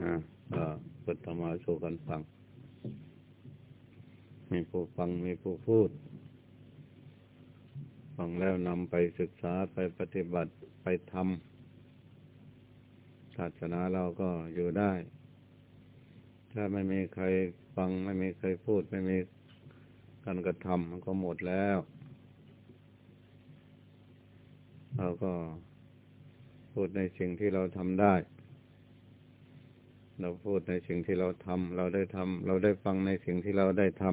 นะก็เปิดธรรมะสู่กันฟัง มีผู้ฟังมีผู้พูด ฟังแล้วนำไปศึกษาไปปฏิบัติไปทำศาสนาเราก็อยู่ได้ ถ้าไม่มีใครฟังไม่มีใครพูด ไม่มีการกระทำมันก็หมดแล้ว เราก็พูดในสิ่งที่เราทำได้ เราพูดในสิ่งที่เราทำเราได้ทำเราได้ฟังในสิ่งที่เราได้ทำ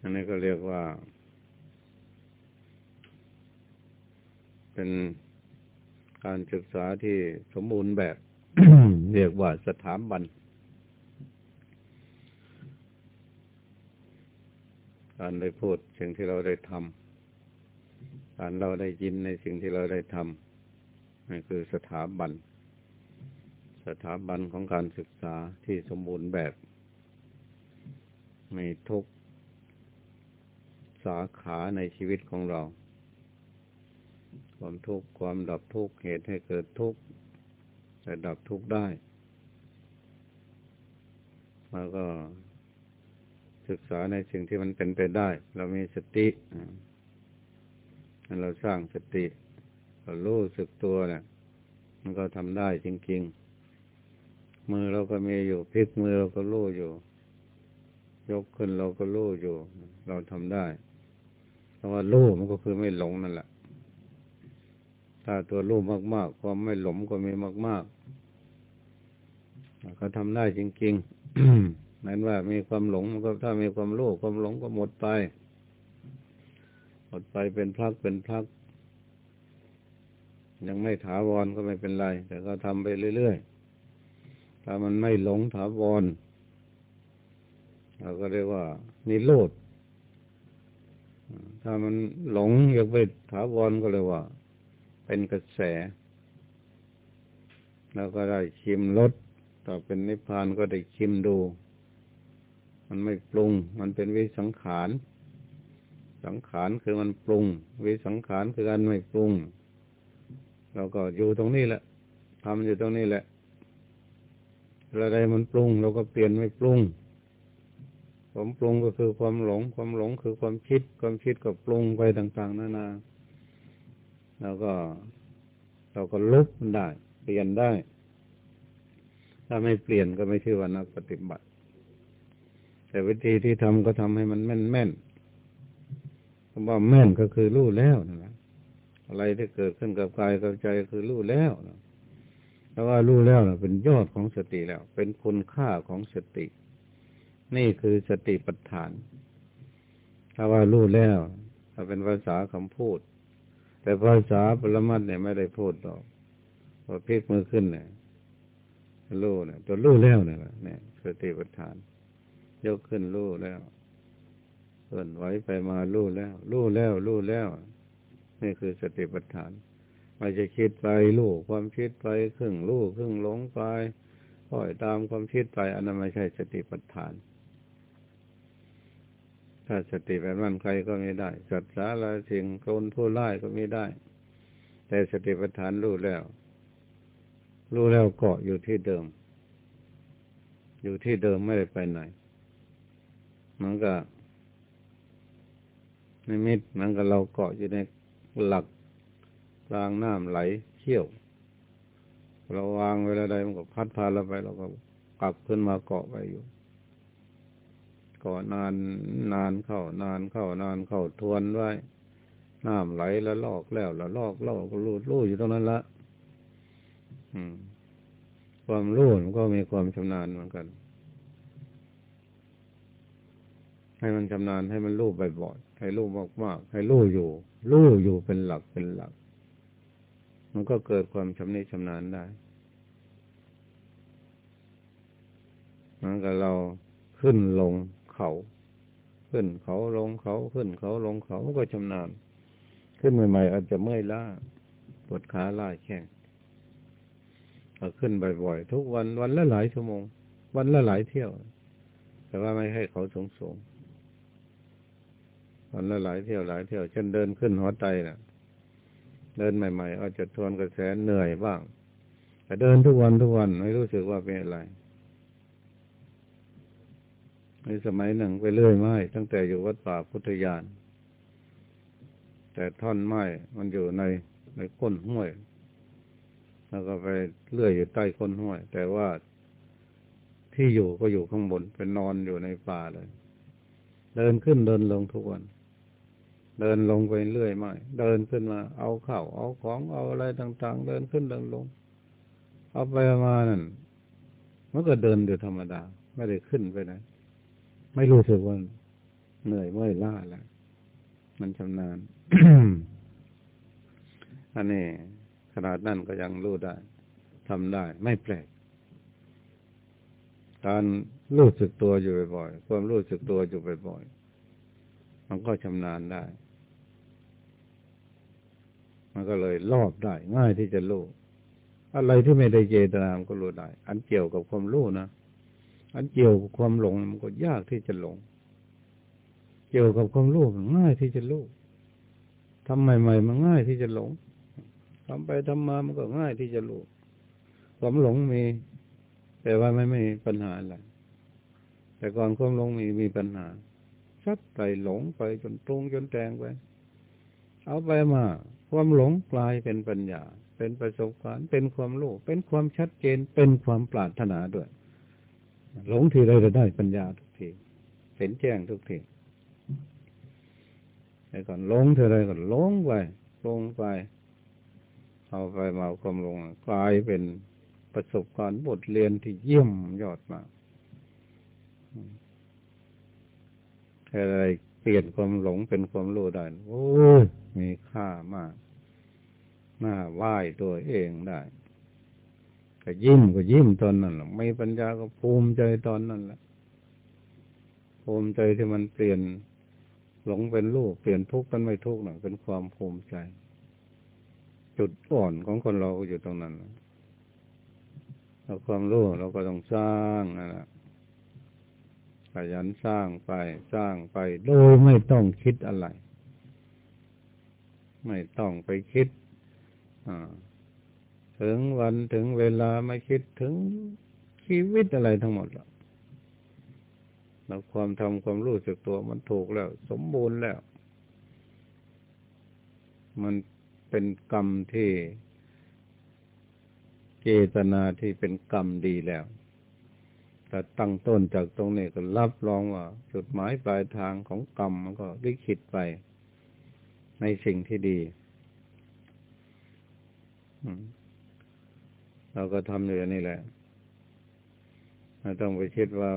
อันนี้ก็เรียกว่า เป็นการศึกษาที่สมบูรณ์แบบ เรียกว่าสถาบัน การได้พูดสิ่งที่เราได้ทำการเราได้ยินในสิ่งที่เราได้ทำนี่คือสถาบัน สถาบันของการศึกษาที่สมบูรณ์แบบในทุกสาขาในชีวิตของเรา ความทุกข์ความดับทุกข์เหตุให้เกิดทุกข์แต่ดับทุกข์ได้แล้วก็ศึกษาในสิ่งที่มันเป็นไปได้ เรามีสติเราสร้างสติเรารู้สึกตัวเนี่ยมันก็ทำได้จริง ๆ มือเราก็มีอยู่พลิกมือเราก็รู้อยู่ ยกขึ้นเราก็รู้อยู่ เราทำได้เพราะว่ารู้มันก็คือไม่หลงนั่นแหละ ถ้าตัวรู้มากๆ ความไม่หลงก็มีมากๆเขาทำได้จริงๆนั้นว่ามีความหลงมันก็ถ้ามีความรู้ความหลงก็หมดไป หมดไปเป็นพักเป็นพักยังไม่ถาวรก็ไม่เป็นไร แต่ก็ทำไปเรื่อยๆ ถ้ามันไม่หลงถาวรเราก็เรียกว่า นิโรธ ถ้ามันหลงอยากไปถาวรก็เลยว่า เป็นกระแส แล้วก็ได้ชิมรสต่อเป็นนิพพานก็ได้ชิมดู มันไม่ปรุง มันเป็นวิสังขาร สังขารคือมันปรุง วิสังขารคือการไม่ปรุง เราก็อยู่ตรงนี้แหละทำอยู่ตรงนี้แหละ อะไรมันปรุงเราก็เปลี่ยนไม่ปรุงความปรุงก็คือความหลง ความหลงคือความคิด ความคิดก็ปรุงไปต่างๆนานา แล้วก็ เราก็ลุกมันได้ เปลี่ยนได้ ถ้าไม่เปลี่ยนก็ไม่ชื่อว่านักปฏิบัติ แต่วิธีที่ทำก็ทำให้มันแม่นแม่นคำว่าแม่นก็คือรู้แล้วนะอะไรที่เกิดขึ้นกับกายกับใจคือรู้แล้วนะ ถ้าว่ารู้แล้วนะเป็นยอดของสติแล้ว เป็นคุณค่าของสติ นี่คือสติปัฏฐาน ถ้าว่ารู้แล้วถ้าเป็นภาษาคำพูด แต่ภาษาปรมัตเนี่ยไม่ได้พูดหรอกพอพลิกมือขึ้นเนี่ยรู้เนี่ยตัวรู้แล้วเนี่ยเนี่ยสติปัฏฐาน ยกขึ้นรู้แล้วเคลื่อนไหวไปมาลู่แล้วลู่แล้วลู่แล้ว นี่คือสติปัฏฐาน ไม่จะคิดไปลู่ความคิดไปครึ่งลู่ครึ่งหลงไปปล่อยตามความคิดไปอันนั้นไม่ใช่สติปัฏฐาน ถ้าสติแบบนั้นใครก็ไม่ได้สัตว์สาราสิ่งคนผู้ไล่ก็ไม่ได้ แต่สติปัฏฐานรู้แล้ว รู้แล้วเกาะอยู่ที่เดิม อยู่ที่เดิมไม่ได้ไปไหนมันก็นิมิตมันก็เราเกาะอยู่ในหลัก กลางน้ำไหลเชี่ยว เราวางเวลาใดมันก็พัดพาเราไป เราก็กลับขึ้นมาเกาะไปอยู่เกาะนานนานเข้านานเข้านานเข้าทวนไว้น้ำไหลแล้วลอกแล้วแล้วลอกลอกก็รูดรูดอยู่ตรงนั้นละความรู้มันก็มีความชำนาญเหมือนกัน ให้มันชำนาญให้มันรู้บ่อยๆให้รู้มากๆให้รู้อยู่รู้อยู่เป็นหลักเป็นหลัก มันก็เกิดความชำนิชำนาญได้มันก็เราขึ้นลงเขา ขึ้นเขาลงเขาขึ้นเขาลงเขาก็ชำนาญ ขึ้นใหม่ๆอาจจะเมื่อยล้าปวดขาล่าแข้งขึ้นบ่อยๆทุกวันวันละหลายชั่วโมง วันละหลายเที่ยว แต่ว่าไม่ให้เขาสงสงวันละหลายเที่ยวหลายเที่ยวเช่นเดินขึ้นหัวใจนะ่ะ เดินใหม่ ๆ อาจจะทวนกระแสเหนื่อยบ้าง แต่เดินทุกวันทุกวันไม่รู้สึกว่าเป็นอะไรในสมัยหนึ่งไปเลื่อยไม้ตั้งแต่อยู่วัดป่าพุทธยาน แต่ท่อนไม้มันอยู่ในในก้นห้วย แล้วก็ไปเลื่อยอยู่ใต้ก้นห้วย แต่ว่าที่อยู่ก็อยู่ข้างบนเป็นนอนอยู่ในป่าเลย เดินขึ้นเดินลงทุกวัน เดินลงไปเรื่อยไม่เดินขึ้นมา เอาข้าวเอาของเอาอะไรต่าง ๆ เดินขึ้นเดินลง เอาไปมานั่นมันก็เดินอยู่ธรรมดา ไม่ได้ขึ้นไปไหนไม่รู้สึกว่าเหนื่อยเมื่อยล้าแล้วมันชำนาญอันนี้ขนาดนั้นก็ยังรู้ได้ทำได้ ไม่แปลก การรู้สึกตัวอยู่บ่อยๆความรู้สึกตัวอยู่บ่อยๆมันก็ชำนาญได้ มันก็เลยรอบได้ ง่ายที่จะรู้ อะไรที่ไม่ได้เจตนามันก็รู้ได้ อันเกี่ยวกับความรู้นะ อันเกี่ยวกับความหลงมันก็ยากที่จะหลง เกี่ยวกับความรู้มันง่ายที่จะรู้ทำใหม่ๆมันง่ายที่จะหลงทำไปทำมามันก็ง่ายที่จะรู้ความหลงมี แต่ว่าไม่ไม่มีปัญหาอะไรแต่ก่อนความหลงมีมีปัญหาชัดไปหลงไปจนตรงจนแตงไป เอาไปมา ความหลงกลายเป็นปัญญา เป็นประสบการณ์ เป็นความรู้ เป็นความชัดเจน เป็นความปรารถนาด้วย หลงทีไรจะได้ปัญญาทุกทีเห็นแจ้งทุกทีแต่ก่อนหลงทีไรก็หลงไปลงไป เอาไปมาความหลงกลายเป็นประสบการณ์บทเรียนที่เยี่ยมยอดมากอะไร เปลี่ยนความหลงเป็นความรู้ได้โอ้ยมีค่ามากน่าไหว้ตัวเองได้ก็ยิ้มก็ยิ้มตอนนั้นไม่ปัญญาก็ภูมิใจตอนนั้นแหละภูมิใจที่มันเปลี่ยนหลงเป็นลูกเปลี่ยนทุกข์เป็นไม่ทุกข์หน่อยเป็นความภูมิใจ จุดอ่อนของคนเราอยู่ตรงนั้นเราความรู้เราก็ต้องสร้างนะ่ะ ขยันสร้างไปสร้างไปโดยไม่ต้องคิดอะไร ไม่ต้องไปคิดถึงวันถึงเวลาไม่คิดถึงชีวิตอะไรทั้งหมดแล้วเราความทำความรู้สึกตัวมันถูกแล้ว สมบูรณ์แล้ว มันเป็นกรรมที่เจตนาที่เป็นกรรมดีแล้ว แต่ตั้งต้นจากตรงนี้ก็รับรองว่า จุดหมายปลายทางของกรรมมันก็ลิขิตไป ในสิ่งที่ดีเราก็ทำอยู่นี้แหละไม่ต้องไปคิดว่า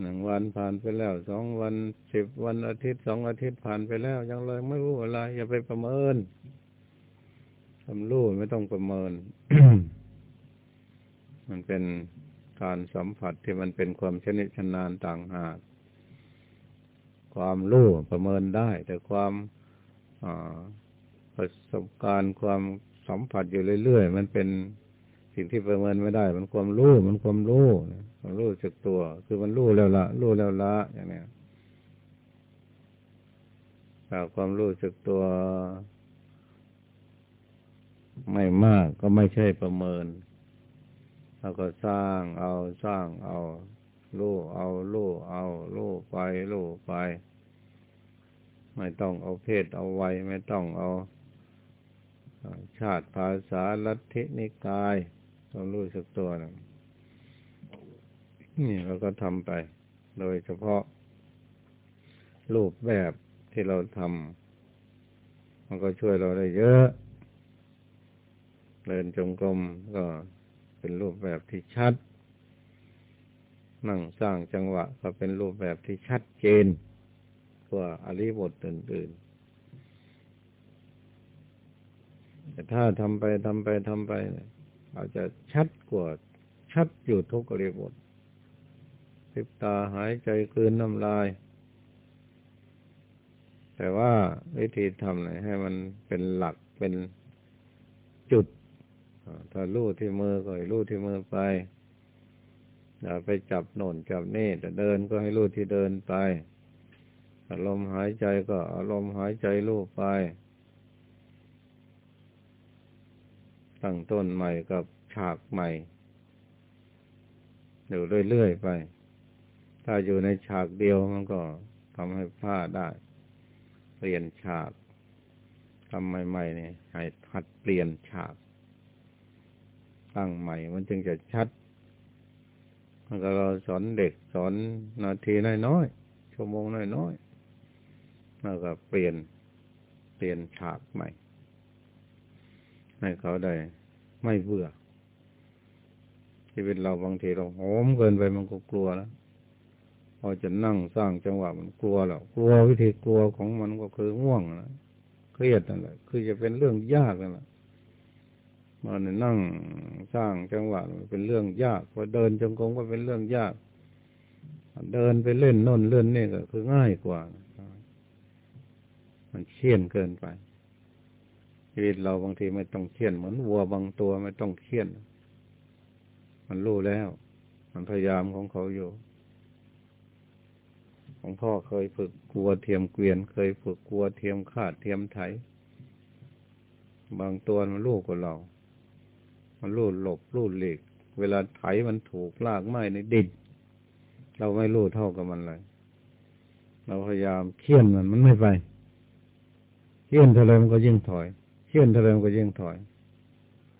หนึ่งวันผ่านไปแล้วสองวันสิบวันอาทิตย์สองอาทิตย์ผ่านไปแล้ว ยังเลยไม่รู้อะไรอย่าไปประเมินทำรู้ไม่ต้องประเมิน มันเป็น การสัมผัสที่มันเป็นความชนิดชนานต่างหาก ความรู้ประเมินได้ แต่ความประสบการณ์ความสัมผัสอยู่เรื่อยๆ มันเป็นสิ่งที่ประเมินไม่ได้ มันความรู้ มันความรู้ความรู้สึกตัว คือมันรู้แล้วละรู้แล้วละอย่างนี้แต่ความรู้สึกตัวไม่มากก็ไม่ใช่ประเมิน แล้วก็สร้างเอาสร้างเอาลู่เอาลู่เอาลู่ไปลู่ไป ไม่ต้องเอาเพศเอาไว้ไม่ต้องเอาชาติภาษาลัทธินิกายต้องรู้สึกตัวนะนี่เราก็ทำไป โดยเฉพาะ รูปแบบที่เราทำมันก็ช่วยเราได้เยอะ เดินจงกรมก็ เป็นรูปแบบที่ชัด นั่งสร้างจังหวะก็เป็นรูปแบบที่ชัดเจนกว่าอริบทอื่นๆ แต่ถ้าทำไปทำไปทำไปอาจจะชัดกว่าชัดอยู่ทุกอริบทติบตาหายใจคืนน้ำลาย แต่ว่าวิธีทำให้มันเป็นหลักเป็นจุด ถ้าลู่ที่มือก็ให้ลู่ที่มือไปอย่าไปจับโน่นจับนี่แต่เดินก็ให้ลู่ที่เดินไปอารมณ์หายใจก็อารมณ์หายใจลู่ไป ตั้งต้นใหม่กับฉากใหม่อยู่เรื่อยๆไป ถ้าอยู่ในฉากเดียวมันก็ทำให้พลาดได้ เปลี่ยนฉากทำใหม่ๆเนี่ยให้หัดเปลี่ยนฉาก ตั้งใหม่ มันจึงจะชัดมันก็เราสอนเด็กสอนนาทีน้อยๆชั่วโมงน้อยๆแล้วก็เปลี่ยนเปลี่ยนฉากใหม่ ให้เขาได้ไม่เบื่อชีวิตเราบางทีเราโหมเกินไปมันก็กลัวแล้วพอจะนั่งสร้างจังหวะมันกลัวแล้วกลัววิธีกลัวของมันก็คือง่วงนะเครียดนั่นแหละคือจะเป็นเรื่องยากนั่นแหละ มันนั่งสร้างจังหวะเป็นเรื่องยากพอเดินจงกรมก็เป็นเรื่องยาก เดินไปเล่นน่นเล่นนี่ก็คือง่ายกว่า มันเชี่ยนเกินไปชีวิตเราบางทีไม่ต้องเชี่ยนเหมือนวัวบางตัวไม่ต้องเชี่ยน มันรู้แล้ว มันพยายามของเขาอยู่ ของพ่อเคยฝึกกลัวเทียมเกวียน เคยฝึกกลัวเทียมขาดเทียมไถ บางตัวมันรู้กว่าเรา มันรู้หลบรู้หลีกเวลาไถมันถูกลากไม้ในดินเราไม่รู้เท่ากับมันเลย เราพยายามเคี่ยนมันมันไม่ไปเคี่ยนเท่าไรมันก็ยิ่งถอยเคี่ยนเท่าไรมันก็ยิ่งถอย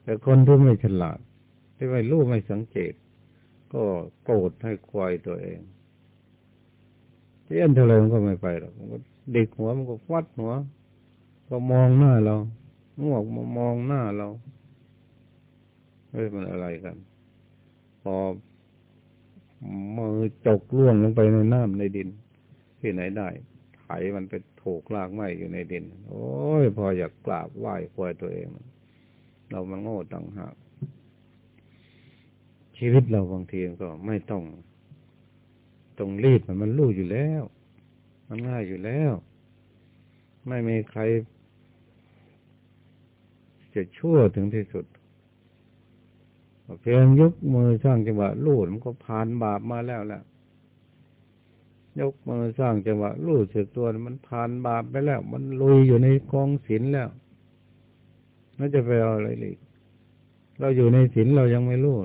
แต่คนที่ไม่ฉลาด ที่ไม่รู้ไม่สังเกต ก็โกรธให้ควายตัวเองเลี้ยนเท่าไรมันก็ไม่ไปหรอกเด็กหัวมันก็ฟัดหัว ก็มองหน้าเรางวกมามองหน้าเรา เฮ้ยมันอะไรกัน พอมือจกล่วงลงไปในน้ำในดิน ที่ไหนได้ ไถมันไปถูกลากไม้อยู่ในดิน โอ้ย พออยากกราบไหว้ควายตัวเอง เรามันโง่ต่างหากชีวิตเราบางทีก็ไม่ต้องต้องรีบมันมันรู้อยู่แล้ว มันง่ายอยู่แล้ว ไม่มีใคร จะชั่วถึงที่สุด เพียงยกมือสร้างจังหวะรู้มันก็ผ่านบาปมาแล้วแหละยกมือสร้างจังหวะรู้สึกตัวมันผ่านบาปไปแล้ว มันลุยอยู่ในกองศีลแล้วน่าจะไปเอาอะไรอีกเราอยู่ในศีลเรายังไม่รู้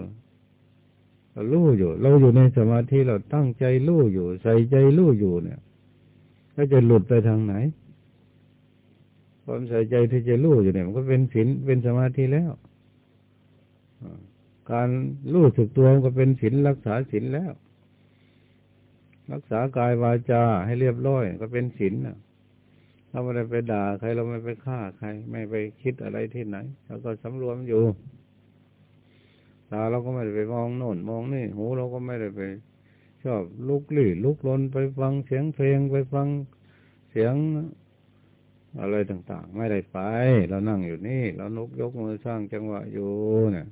เรารู้อยู่ เราอยู่ในสมาธิเราตั้งใจรู้อยู่ ใส่ใจรู้อยู่เนี่ยก็จะหลุดไปทางไหนความใส่ใจที่จะรู้อยู่เนี่ย มันก็เป็นศีลเป็นสมาธิแล้ว การรู้สึกตัวมันก็เป็นศีลรักษาศีลแล้ว รักษากายวาจาให้เรียบร้อยก็เป็นศีลนะเราไม่ได้ไปด่าใครเราไม่ไปฆ่าใคร ไม่ไปคิดอะไรที่ไหนเราก็สำรวมอยู่ตาเราก็ไม่ได้ไปมองโน่นมองนี่หูเราก็ไม่ได้ไป ชอบลุกลี้ลุกลนไปฟังเสียงเพลงไปฟังเสียงอะไรต่าง ๆ ไม่ได้ไป เรานั่งอยู่นี่ เรานกยกมือสร้างจังหวะอยู่เนี่ย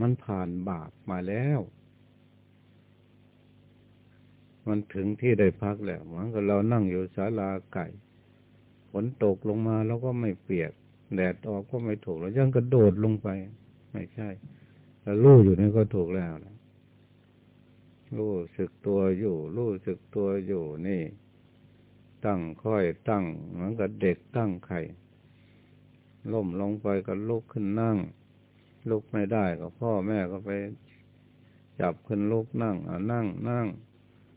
มันผ่านบาปมาแล้ว มันถึงที่ได้พักแล้วเหมือนกับเรานั่งอยู่ศาลาไก่ฝนตกลงมาเราก็ไม่เปียก แดดออกก็ไม่ถูกเรายังกระโดดลงไป ไม่ใช่แล้วรู้อยู่นี่ก็ถูกแล้วนะรู้สึกตัวอยู่ รู้สึกตัวอยู่นี่ ตั้งค่อยตั้ง เหมือนกับเด็กตั้งไข่ล่มลงไปก็ลุกขึ้นนั่ง ลุกไม่ได้ก็พ่อแม่ก็ไป จับขึ้นลุกนั่งอ่านั่งนั่ง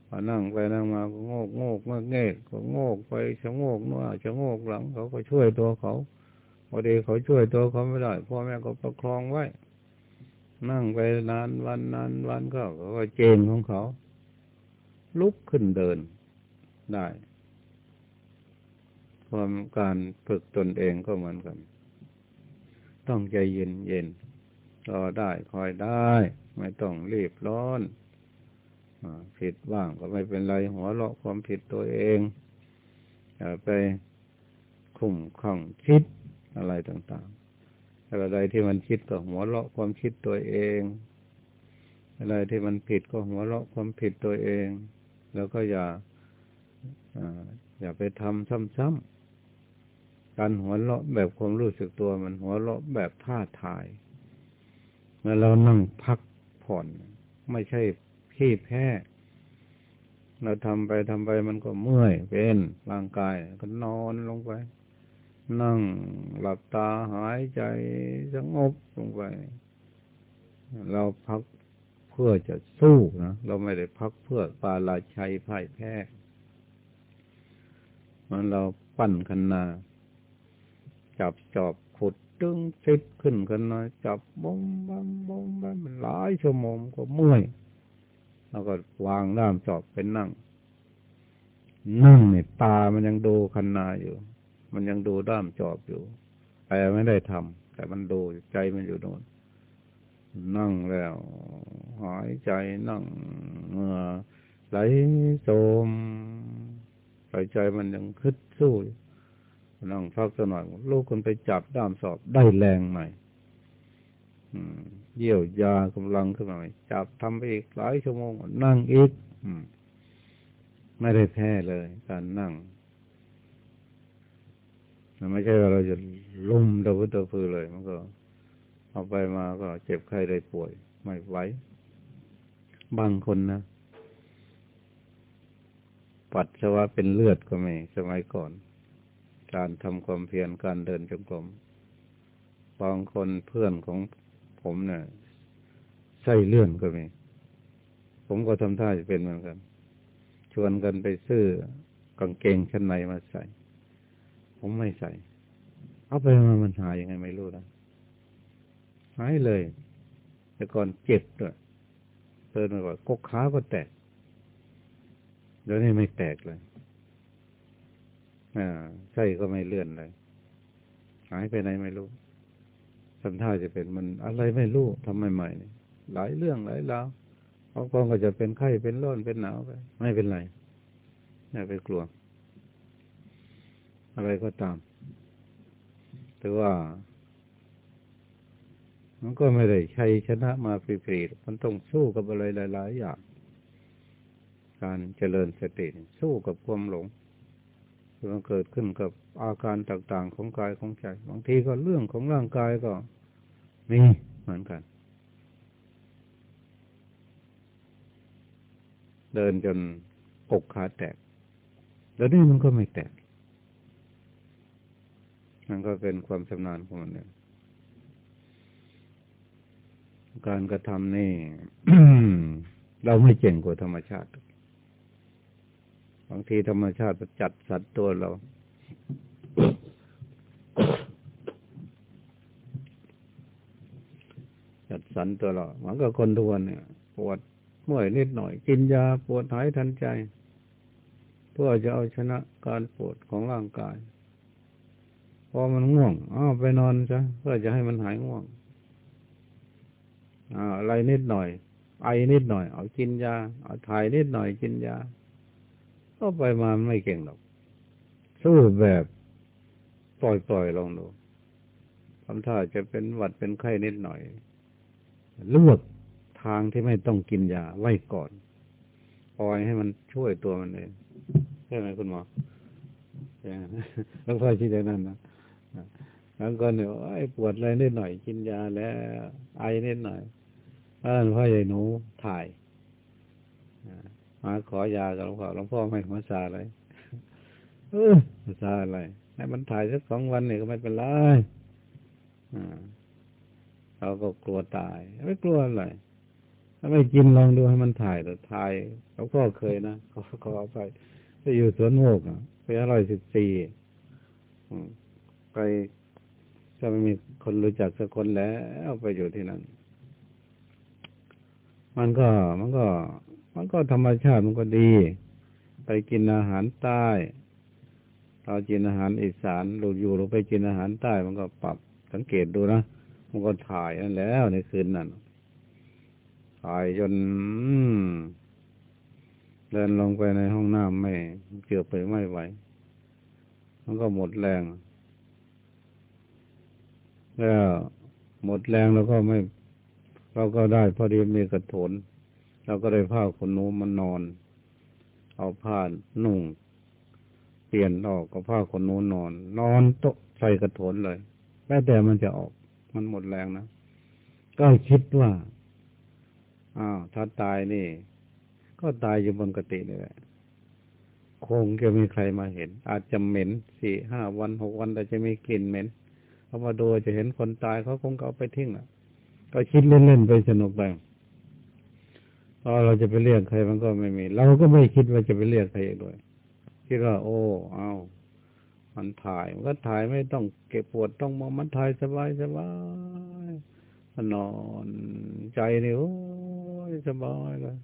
พอนั่งไปนั่งมาก็โงกโงกเมื่อเงกก็โงกไปชะโงกหน้าชะโงกหลังเขาก็ช่วยตัวเขาพอดีเขาช่วยตัวเขาไม่ได้พ่อแม่ก็ประคองไว้ นั่งไปนานวันนานวันก็ก็เจงของเขา ลุกขึ้นเดินได้ความการฝึกตนเองก็เหมือนกัน ต้องใจเย็นเย็น รอได้คอยได้ ไม่ต้องรีบร้อนผิดบ้างก็ไม่เป็นไรหัวเราะความผิดตัวเองอย่าไปคุ้มข้องคิดอะไรต่างๆอะไรที่มันคิดก็หัวเราะความคิดตัวเอง อะไรที่มันผิดก็หัวเราะความผิดตัวเอง แล้วก็อย่าอย่าไปทำซ้ำๆการหัวเราะแบบความรู้สึกตัวมันหัวเราะแบบท่าทาย เมื่อเรานั่งพักผ่อน ไม่ใช่ขี้แพ้ เราทำไปทำไปมันก็เมื่อยเป็นร่างกายก็นอนลงไป นั่งหลับตาหายใจสงบลงไป เราพักเพื่อจะสู้นะเราไม่ได้พักเพื่อปาลาชัยพ่ายแพ้มันเราปั้นคันนา จับจอบขุด ดึงฟิตขึ้นกันนะจับบงบังบงบงมันหลายชั่วโมงก็เมื่อยแล้วก็วางด้ามจอบเป็นนั่ง นั่งเนี่ยตามันยังดูคันนาอยู่ มันยังดูด้ามจอบอยู่แต่ไม่ได้ทำแต่มันดูใจมันอยู่โน่นนั่งแล้ว หายใจนั่งเมื่อไหลโสมหายใจมันยังคึดสู้ นั่งพักสักหน่อยลูกคนไปจับด้ามสอบได้แรงใหม่เยี่ยวยากำลังขึ้นมาใหม่จับทำไปอีกหลายชั่วโมง นั่งอีกไม่ได้แพ้เลย การนั่งมันไม่ใช่ว่าเราจะลุ่มตะพื้นตะพือเลย มันก็ เอาไปมาก็เจ็บไข้ได้ป่วย ไม่ไหวบางคนนะปัสสาวะเป็นเลือดก็ไม่สมัยก่อน การทำความเพียรการเดินจงกรมบางคนเพื่อนของผมเนะ่ยใส่เลื่อนก็มี ผมก็ทำท่าจะเป็นเหมือนกัน ชวนกันไปซื้อกางเกงชั้นในมาใส่ ผมไม่ใส่ เอาไปมามันหายยังไงไม่รู้นะหายเลย แต่ก่อนเจ็บด้วยเดินมาก่อนกกขาก็แตก เดี๋ยวนี้ไม่แตกเลย อ่าใช่ก็ไม่เลื่อนเลย หายไปไหนไม่รู้ทำท่าจะเป็นมันอะไรไม่รู้ทำใหม่ๆนี่หลายเรื่องหลายราวบางคนก็จะเป็นไข้เป็นร้อนเป็นหนาวไปไม่เป็นไรอย่าไปกลัว อะไรก็ตาม แต่ว่า มันก็ไม่ได้ใชัยชนะมาฟรีๆมันต้องสู้กับอะไรหลาย ๆ อย่าง การเจริญสติสู้กับความหลง มันเกิดขึ้นกับอาการต่างๆของกายของใจบางทีก็เรื่องของร่างกายก็มีเหมือนกัน เดินจนกกขาแตก แล้วนี่มันก็ไม่แตก มันก็เป็นความชำนาญของมันเนี่ยการกระทำนี่ เราไม่เจ๋งกว่าธรรมชาติ บางทีธรรมชาติจัดสัตว์ตัวเรา จัดสรรตัวเราเหมือนกับคนทวนเนี่ย ปวดเมื่อยนิดหน่อย กินยาปวดหายทันใจ เพื่อจะเอาชนะการปวดของร่างกาย พอมันง่วงอ้าวไปนอนซะเพื่อจะให้มันหายง่วงอะไรนิดหน่อย ไอนิดหน่อย เอากินยา เอาถ่ายนิดหน่อยกินยา ก็ไปมาไม่เก่งหรอก สู้แบบปล่อยปล่อยลองดูทำท่าจะเป็นหวัดเป็นไข้นิดหน่อยลวกทางที่ไม่ต้องกินยาไว้ก่อนปล่อยให้มันช่วยตัวมันเองใช่ไหมคุณหมอต้องพ่อชี้แจงนั่นนะแล้วก็เนี่ยไอ้ปวดอะไรนิดหน่อย กินยาแล้วไอนิดหน่อยพ่อพ่อใหญ่หนูถ่าย มาขอยากับหลวงพ่อหลวงพ่อไม่มาซาเลยเออมาซาอะไรให้มันถ่ายสักสองวันเนี่ยก็ไม่เป็นไรเราก็กลัวตาย ไม่กลัวอะไรถ้าไม่กินลองดูให้มันถ่ายแต่ถ่ายหลวงพ่อเคยนะเขาเขาเอาไปไปอยู่สวนโมกอะไปอร่อยสิบสี่ไปก็ไม่มีคนรู้จักสักคนแล้วไปอยู่ที่นั่น มันก็มันก็ มันก็ธรรมชาติมันก็ดี ไปกินอาหารใต้เรากินอาหารอีสานเราอยู่เราไปกินอาหารใต้ มันก็ปรับสังเกตดูนะมันก็ถ่ายนั่นแล้วในคืนนั้นถ่ายจนเดินลงไปในห้องน้ำไม่เกือบไปไม่ไหวมันก็หมดแรง แล้วหมดแรงเราก็ไม่ เราก็ได้พอดีมีกระโถน เราก็ได้ผ้าขนหนูมันนอน เอาผ้าหนุ่ง เปลี่ยนออกก็ผ้าขนหนูนอน นอนโต๊ะใส่กระโถนเลยแม้แต่มันจะออก มันหมดแรงนะก็คิดว่าอ้าวถ้าตายนี่ ก็ตายอยู่บนกตินี่แหละคงจะมีใครมาเห็น อาจจะเหม็นสี่ห้าวันหกวันแต่จะมีกลิ่นเหม็นเขามาดูจะเห็นคนตายเขาคงเอาไปทิ้งอะ ก็คิดเล่นๆไปสนุกไป พอเราจะไปเรียกใครมันก็ไม่มี เราก็ไม่คิดว่าจะไปเรียกใครด้วยคิดว่า โอ้ เอามันถ่ายมันก็ถ่ายไม่ต้องเก็บปวดต้องมองมันถ่ายสบายสบายนอนใจนี่โอ้ยสบายเลย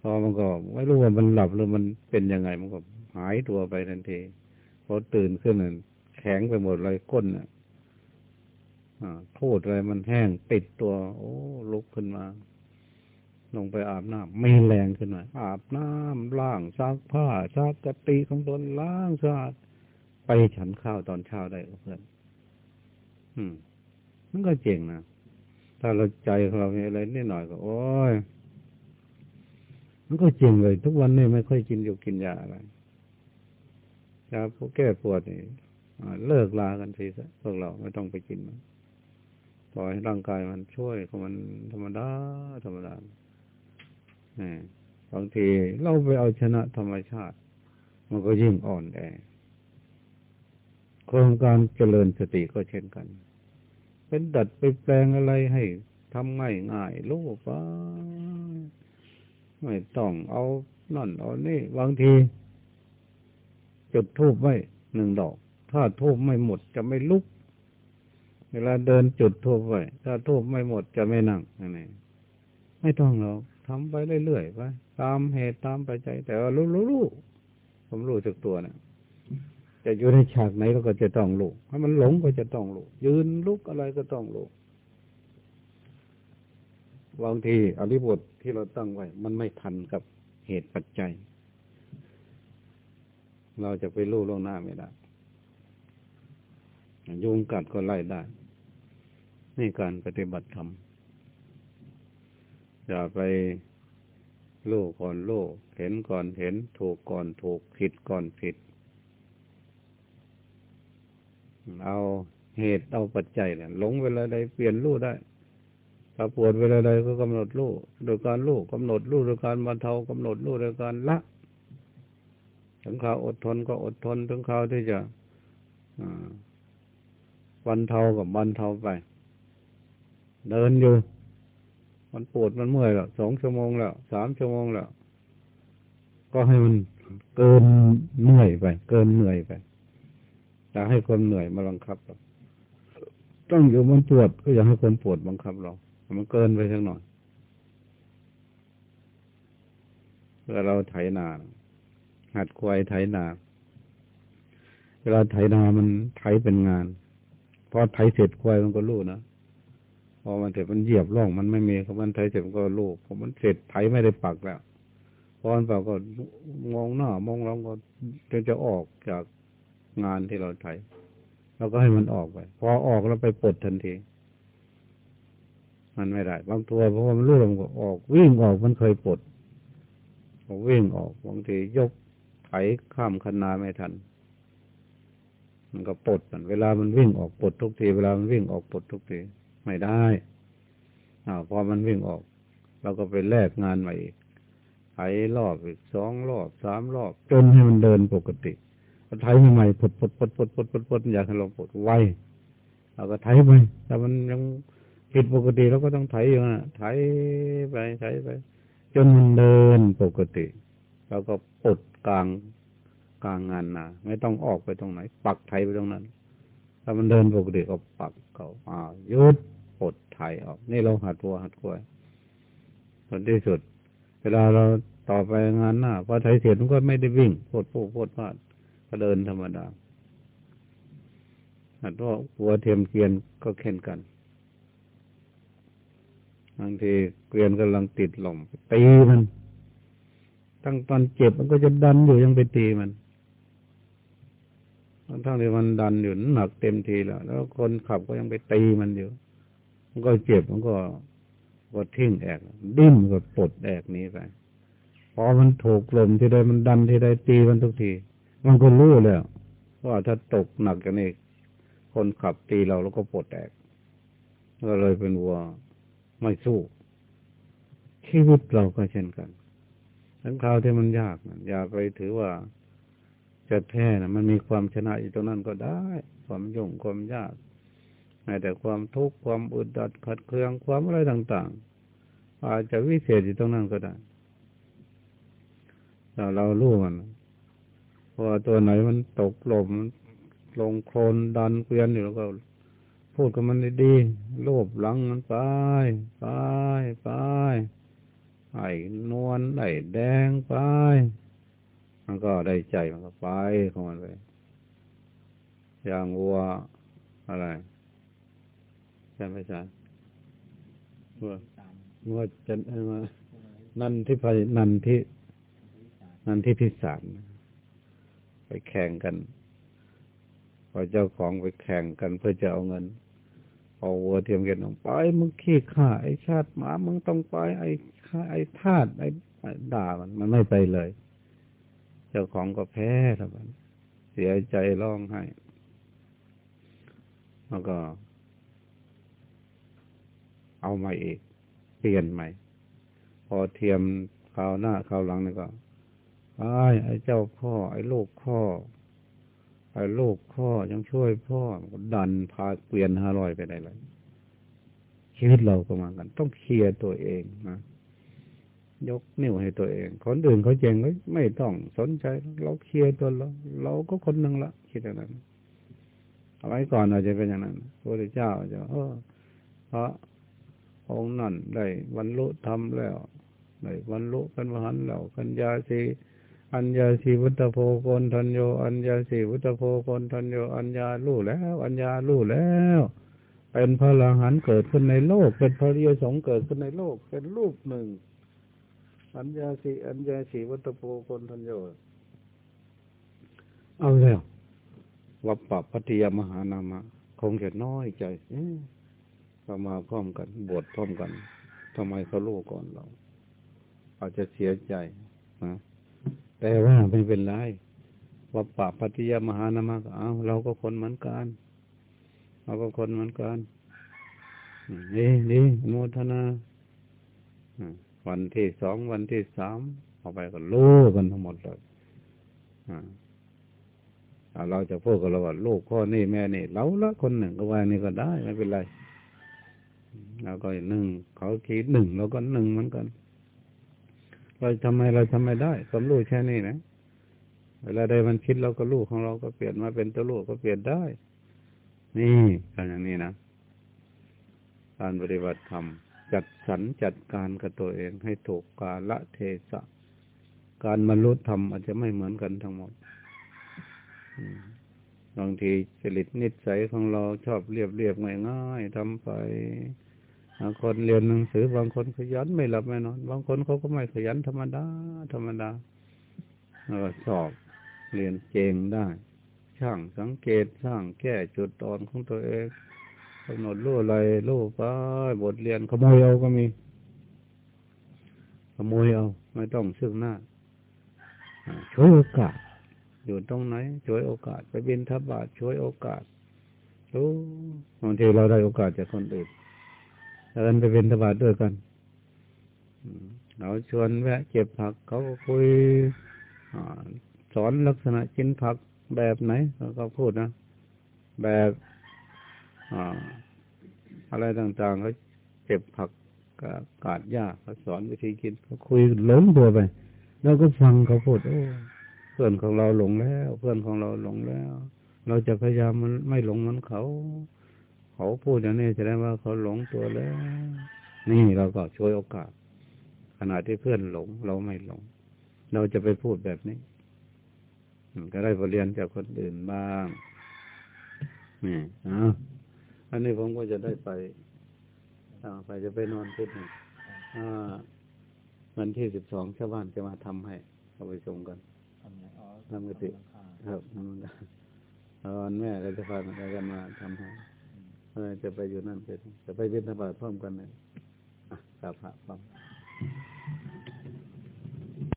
พอมันก็ไม่รู้ว่ามันหลับหรือมันเป็นยังไง มันก็หายตัวไปทันทีพอตื่นขึ้นน่ะแข็งไปหมดเลยก้นอะโทษอะไรมันแห้งติดตัว โอ้ลุกขึ้นมา ลงไปอาบน้ำไม่แรงขึ้นมาอาบน้ำล้างซักผ้าซักกะติของตนล้างสะอาดไปฉันข้าวตอนเช้าได้เพื่อนอืม มันก็เจ๋งนะถ้าเราใจของเรามีอะไรนิดหน่อยก็ โอ้ยมันก็จริงเลย ทุกวันนี้ไม่ค่อยกินอยู่กินยาอะไรยาพวกแก้ปวดนี่เลิกลากันทีซะพวกเราไม่ต้องไปกินมันปล่อยให้ร่างกายมันช่วยของมันธรรมดาธรรมดา บางทีเราไปเอาชนะธรรมชาติ มันก็ยิ่งอ่อนแอโครงการเจริญสติก็เช่นกัน เป็นดัดไปแปลงอะไรให้ทำง่ายง่ายลูกป้าไม่ต้องเอานั่นเอานี่บางที จุดทูบไว้หนึ่งดอก ถ้าทูบไม่หมดจะไม่ลุก เวลาเดินจุดทูบไว้ถ้าทูบไม่หมดจะไม่นั่งนี่ไม่ต้องหรอก ทำไปเรื่อยๆไปตามเหตุตามปัจจัย แต่ว่ารู้รู้รู้ผมรู้จักตัวนะจะอยู่ในฉากไหนเราก็จะต้องรู้ถ้ามันหลงก็จะต้องรู้ยืนลุกอะไรก็ต้องรู้บางทีอริบทที่เราตั้งไว้ มันไม่ทันกับเหตุปัจจัย เราจะไปรู้ล่วงหน้าไม่ได้ยุงกัดก็ไล่ได้ นี่การปฏิบัติธรรม อย่าไปรู้ก่อนรู้เห็นก่อนเห็น ถูกก่อนถูกผิดก่อนผิด เอาเหตุเอาปัจจัยเนี่ยหลงเวลาใดเปลี่ยนรู้ได้ถ้าปวดเวลาใดก็กำหนดรู้โดยการรู้กำหนดรู้โดยการบรรเทากำหนดรู้โดยการละถึงข่าวอดทนก็อดทนถึงข่าวที่จะบรรเทากับบรรเทาไป เดินอยู่ มันปวดมันเมื่อยแล้วสองชั่วโมงแล้วสามชั่วโมงแล้ว ก็ให้มันเกินเหนื่อยไป เกินเหนื่อยไปอยากให้คนเหนื่อยมาบังคับเราต้องอยู่มันปวดก็อยากให้คนปวดบังคับเรามันเกินไปสักหน่อยเวลาเราไถนา หัดควายไถนา เวลาไถนามันไถเป็นงาน พอไถเสร็จควายมันก็รู้นะ พอมันเสร็จมันเหยียบร่องมันไม่มีเขามันไถเสร็จมันก็รู้พอมันเสร็จไถไม่ได้ปักแล้วพอมันปักก็มองหน้ามองหลังก็จะจะออกจากงานที่เราไถเราก็ให้มันออกไป พอออกแล้วไปปลดทันทีมันไม่ได้ บางตัวเพราะว่ามันรู้ลมก็ออก วิ่งออกมันเคยปลดวิ่งออกบางทียกไถข้ามคันนาไม่ทัน มันก็ปลดมันเวลามันวิ่งออกปลดทุกที เวลามันวิ่งออกปลดทุกที ไม่ได้อาพอมันวิ่งออกเราก็ไปแลกงานใหม่อีกไถรอบอีกสองรอบสามรอบ จนให้มันเดินปกติไถใหม่ปลดปดปดปดปดปดปดอยากให้เราปดไวเราก็ไถไปแต่มันยังผิดปกติเราก็ต้องไถอยู่นะไถไปไถไป จนมันเดินปกติเราก็ปดกลางกลางงานนาไม่ต้องออกไปตรงไหน ปักไถไปตรงนั้น ถ้ามันเดินปกติก็ปักเขาอ่ายุด ลดไถออก นี่เราหัดตัวหัดกล้วยผลที่สุด เวลาเราต่อไปงานหน้าพอไถเสร็จมันก็ไม่ได้วิ่งโพดโพดโพดพลาดก็เดินธรรมดาหัดว่าหัวเทียมเกียนก็เข่นกันบางทีเกวียนกำลังติดหล่มตีมัน ตั้งตอนเจ็บมันก็จะดันอยู่ยังไปตีมันทั้งที่มันดันอยู่หนักเต็มทีแล้ว แล้วคนขับก็ยังไปตีมันอยู่ มันก็เจ็บมันก็ก็ทิ้งแอกดิ้นก็ปลดแอกนี้ไปพอมันถูกลมที่ใดมันดันที่ใดตีมันทุกที มันก็รู้แล้วว่าถ้าตกหนักกันนี่คนขับตีเราแล้วก็ปลดแอกก็เลยเป็นวัวไม่สู้ ชีวิตเราก็เช่นกัน ทั้งคราวที่มันยากอย่าไปถือว่าจะแท้นะมันมีความชนะอยู่ตรงนั้นก็ได้ ความยุ่งความยาก แม้แต่ความทุกข์ความอึดอัดขัดเคืองความอะไรต่าง ๆ อาจจะวิเศษอยู่ตรงนั้นก็ได้แต่เรารู้มันพอตัวไหนมันตกหลมลงโคลนดันเกวียนอยู่แล้วก็ พูดกับมันดีๆโลบหลังมันไปไปไปไอ้นวลไอ้แดงไป มันก็ได้ใจมันก็ไปของมันไปอย่างวัวอะไร ใช่ไหมจ๊ะวัววัวจันเออนันที่พนันที่นันที่พิสารไปแข่งกันพอเจ้าของไปแข่งกันเพื่อจะเอาเงินเอาวัวเทียมกันลงไปมึงขี้ข้าไอ้ชาติหมามึงต้องไป ไอ้ข้าไอ้ทาสไอ้ด่ามันมันไม่ไปเลย เจ้าของก็แพ้แล้วมันเสียใจร้องไห้แล้วก็ เอาใหม่อีก เปลี่ยนใหม่ พอเทียมคราวหน้าคราวหลังนี่ก็ไอ้ไอ้เจ้าพ่อ ไอ้ลูกพ่อ ไอ้ลูกพ่อยังช่วยพ่อดันพาเปลี่ยนห้าร้อยไปได้เลยชีวิตเราก็มากัน ต้องเคลียร์ตัวเองนะยกนิ้วให้ตัวเองคนอื่นเขาเจงก็ไม่ต้องสนใจ เราเคลียร์ตัวเรา เราก็คนหนึ่งละคิดอย่างนั้นเอาไว้ก่อนอาจจะเป็นอย่างนั้นพระเจ้าจะเออพระ องนั่นได้บรรลุธรรมแล้วได้บรรลุกันมหันแล้วกัญญาสีอัญญาสีวุตโพโกนทันโย อัญญาสีวุตโพโกนทันโย อัญญาลู่แล้ว อัญญาลู่แล้ว เป็นพระอรหันต์เกิดขึ้นในโลก เป็นพระริยสงเกิดขึ้นในโลก เป็นรูปหนึ่ง อัญญาสีอัญญาสีวัตโพโกนทันโย เอาแล้ววัปปะพัทยามหานามะ คงจะน้อยใจ เรามาพร้อมกัน บวชพร้อมกันทำไมเขาลูกก่อนเรา อาจจะเสียใจนะแต่ว่าไม่เป็นไรว่าปะปฏิยามหานามะเอาเราก็คนเหมือนกันเราก็คนเหมือนกันนี่นี่โมทนาวันที่สองวันที่สามเอาไปก็ลูกกันทั้งหมดเลยเราจะพูดกับเราว่าลูกพ่อนี่แม่นี่เราละคนหนึ่งก็ว่านี่ก็ได้ไม่เป็นไร เราก็หนึ่งเขาคิดหนึ่งเราก็หนึ่งเหมือนกันเราทำไมเราทำไม่ได้ความรู้แค่นี้นะเวลาใดมันคิดเราก็รู้ของเราก็เปลี่ยนมาเป็นตัวรู้ก็เปลี่ยนได้ นี่การอย่างนี้นะการปฏิบัติธรรมจัดสรรจัดการกับตัวเองให้ถูกกาละเทศะ การบรรลุธรรมอาจจะไม่เหมือนกันทั้งหมด บางทีจริตนิสัยของเราชอบเรียบเรียบง่ายๆทำไปบางคนเรียนหนังสือบางคนขยันไม่หลับไม่นอน บางคนเขาก็ไม่ขยันธรรมดา ธรรมดาแล้วก็สอบเรียนเก่งได้ ช่างสังเกตช่างแก้จุดอ่อนของตัวเองกำหนดรู้อะไรรู้ไปบทเรียนขโมยเอาก็มี ขโมยเอา ไม่ต้องซึ่งหน้าช่วยโอกาส อยู่ตรงไหนช่วยโอกาส ไปบินทบาทช่วยโอกาสรู้บางทีเราได้โอกาสจากคนอื่นเดินไปเป็นทบาทด้วยกันเราชวนแวะเก็บผักเขาก็คุยสอนลักษณะกินผักแบบไหนเขาก็พูดนะ แบบอะไรต่างๆเขาเก็บผักกาดหญ้าเขาสอนวิธีกินเขาคุยหลงตัวไปเราก็ฟังเขาพูดโอ้ พื่อนของเราหลงแล้ว เพื่อนของเราหลงแล้ว เราจะพยายามมันไม่หลงเหมือนเขา เขาพูดอย่างนี้แสดงว่าเขาหลงตัวแล้ว นี่เราก็ช่วยโอกาส ขณะที่เพื่อนหลง เราไม่หลง เราจะไปพูดแบบนี้ก็ได้บทเรียนจากคนอื่นบ้างนี่อะอันนี้ผมก็จะได้ไปไปจะไปนอนพุธหนึ่งวันที่สิบสองชาวบ้านจะมาทำให้เอาไปส่งกัน ทำกติครับทำกันตอนแม่เราจะพากันมาทำให้จะไปอยู่นั่นเป็นจะไปบิณฑบาตพร้อมกันเลยอะกราบพระพร้อม